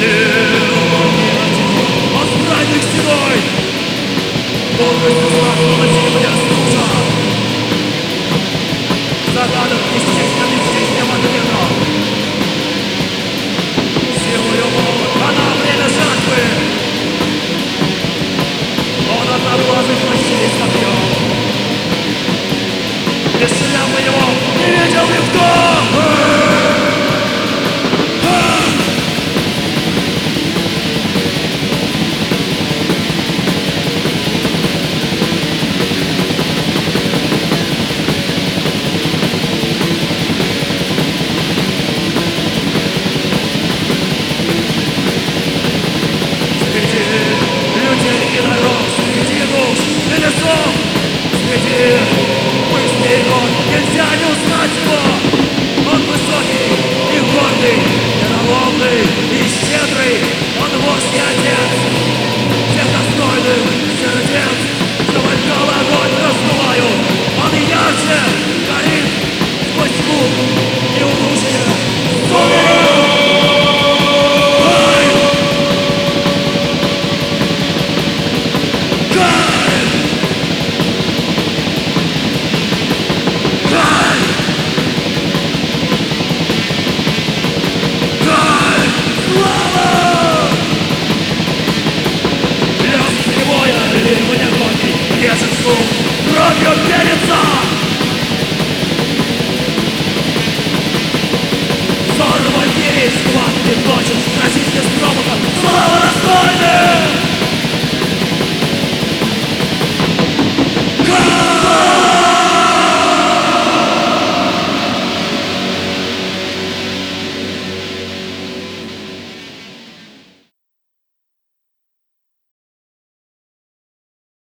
сил Озбранник стеной Полностью славного земля стужа Зададов естественно естественного длина Силою молот, она время жатвы Он одноглазый почти с копьем Если вероломный и щедрый, он вождь и. Слух, кровью пенится. Сорван есть схватки, точен, разить без достойный!